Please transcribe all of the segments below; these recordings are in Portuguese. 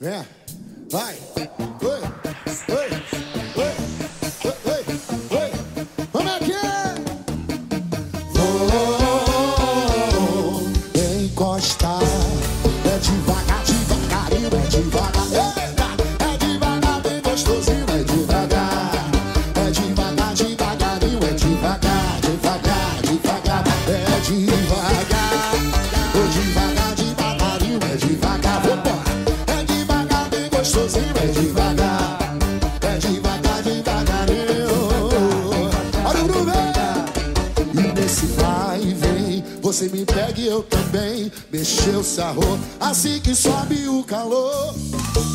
Yeah. Right. Good. Good. Você me pega e eu também. Mexeu o sarro, assim que sobe o calor.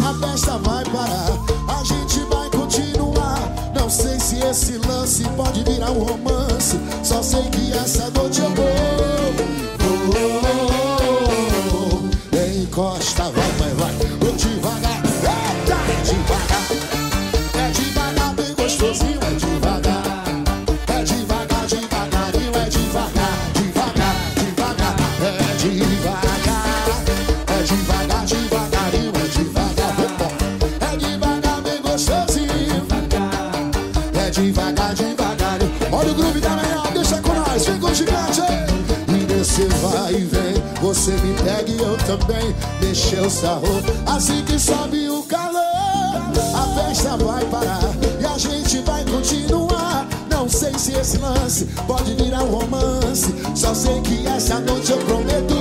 A festa vai parar, a gente vai continuar. Não sei se esse lance pode virar um romance. Só sei que essa noite eu vou. Vou. Encosta, vai, vai, vai. Devagar, devagarinho. Olha o groove da manhã, deixa com nós, vem com o gigante. E nesse vai e vem, você me pega e eu também. Mexeu o sarro, assim que sobe o calor. A festa vai parar e a gente vai continuar. Não sei se esse lance pode virar um romance. Só sei que essa noite eu prometo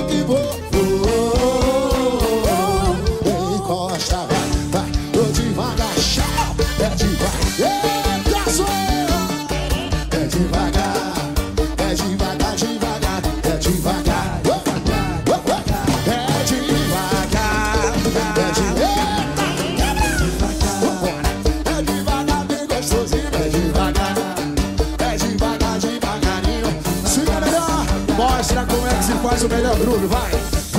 faz o melhor groove, vai.